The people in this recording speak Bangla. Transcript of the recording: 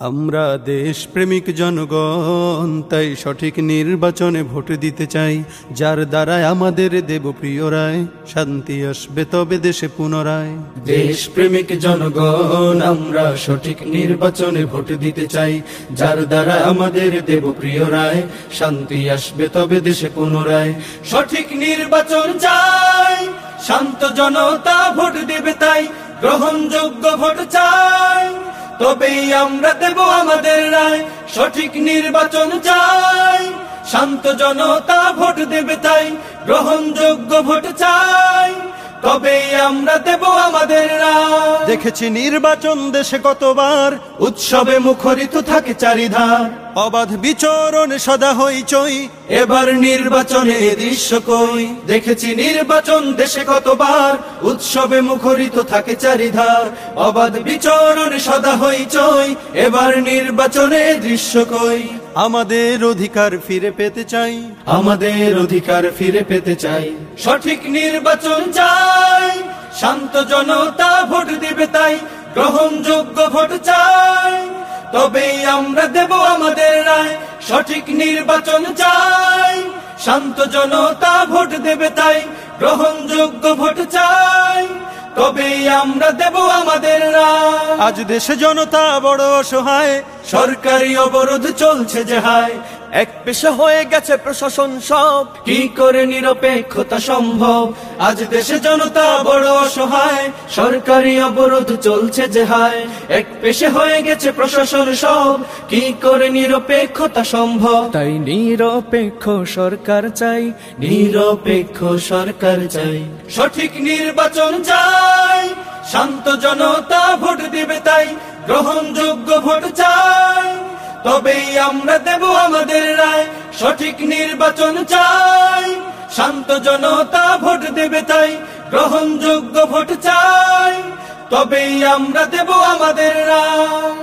আমরা দেশ প্রেমিক জনগণ, তাই সঠিক নির্বাচনে ভোট দিতে চাই। যার দ্বারায় আমাদের দেব প্রিয় রায় শান্তি আসবে তবে দেশে পুনরায়। দেশ প্রেমিক জনগণ, আমরা সঠিক নির্বাচনে ভোট দিতে চাই। যার দ্বারা আমাদের দেব প্রিয় রায় শান্তি আসবে তবে দেশে পুনরায়। সঠিক নির্বাচন চাই, শান্ত জনতা ভোট দেবে তাই। গ্রহণযোগ্য ভোট চাই। তবেই আমরা দেব আমাদের রায়। সঠিক নির্বাচন চাই। শান্ত জনতা ভোট দেবে তাই। গ্রহণযোগ্য ভোট চাই। তবেই আমরা দেব আমাদের দেখেছি নির্বাচন দেশে কতবার উৎসবে মুখরিত থাকে চারিধার। অবাধ বিচরণ সদা হইচই। এবার নির্বাচনে দৃশ্য কই? দেখেছি নির্বাচন দেশে কতবার উৎসবে মুখরিত থাকে চারিধার। অবাধ বিচরণ সদা হইচই এবার নির্বাচনে দৃশ্য কই? আমাদের অধিকার ফিরে পেতে চাই। আমাদের অধিকার ফিরে পেতে চাই। সঠিক নির্বাচন চাই। শান্ত জনতা ভোট দিবে তাই। গ্রহণযোগ্য ভোট চাই। তবেই আমরা দেব আমাদের রায়। সঠিক নির্বাচন চাই। শান্ত জনতা ভোট দেবে তাই। গ্রহণযোগ্য ভোট চাই। তবেই আমরা দেব আমাদের আজ দেশে জনতা বড় অসহায়। সরকারি অবরোধ চলছে যে হায়। এক পেশা হয়ে গেছে প্রশাসন সব। কি করে নিরপেক্ষতা সম্ভব? আজ দেশে জনতা বড় অসহায় সরকারি অবরোধ চলছে যে হায়। এক পেশে হয়ে গেছে প্রশাসন সব কি করে নিরপেক্ষতা সম্ভব? তাই নিরপেক্ষ সরকার চাই নিরপেক্ষ সরকার চাই। সঠিক নির্বাচন চাই শান্ত জনতা ভোট দিবে তাই গ্রহণযোগ্য ভোট চাই। তবেই আমরা দেব আমাদের রায়। সঠিক নির্বাচন চাই। শান্ত জনতা ভোট দেবে তাই। গ্রহণযোগ্য ভোট চাই। তবেই আমরা দেব আমাদের রায়।